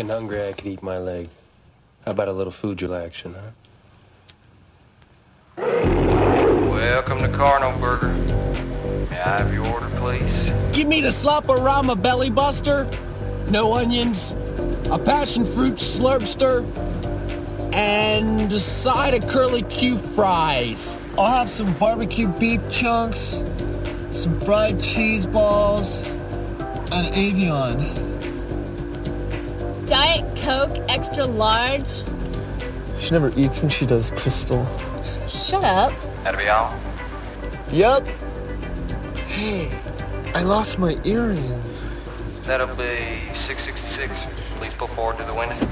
fucking hungry, I could eat my leg. How about a little food relaxation, huh? Welcome to Carno Burger. May I have your order, please? Give me the Slop-A-Rama Belly Buster, no onions, a passion fruit slurpster, and a side of curly Q fries. I'll have some barbecue beef chunks, some fried cheese balls, and avion. Diet Coke extra large. She never eats when she does, Crystal. Shut up. That'll be all. Yep. Hey, I lost my earring. That'll be 666. Please pull forward to the window.